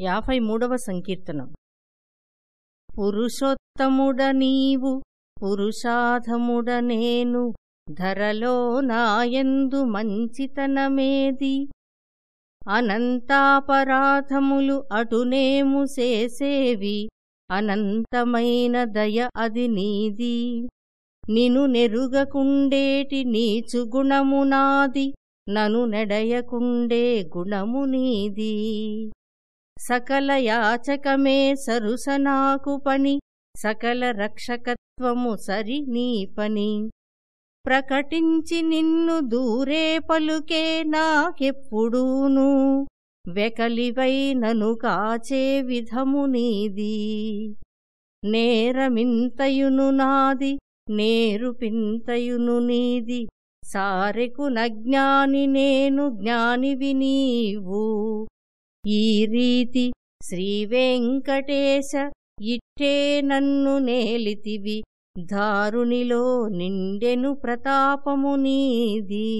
యాభై మూడవ సంకీర్తనం. పురుషోత్తముడ నీవు పురుషాధముడ నేను ధరలో నాయందు మంచితనమేది? అనంతాపరాధములు అటునేము చేసేవి అనంతమైన దయ అది నీది. నిను నెరుగకుండేటి నీచు నను నెడయకుండే గుణము నీది. సకల యాచకమే సరుసనాకు పని సకల రక్షకత్వము సరి నీ పని. ప్రకటించి నిన్ను దూరే పలుకే నాకెప్పుడూను వెకలివై నను కాచే విధము నీది. నేరమింతయును నాది నేరుపింతయును నీది సారెకు నజ్ఞాని నేను జ్ఞానివి నీవు. ఈ రీతి శ్రీవెంకటేశ ఇట్టే నన్ను నేలితివి. దారునిలో నిండెను ప్రతాపము నీది.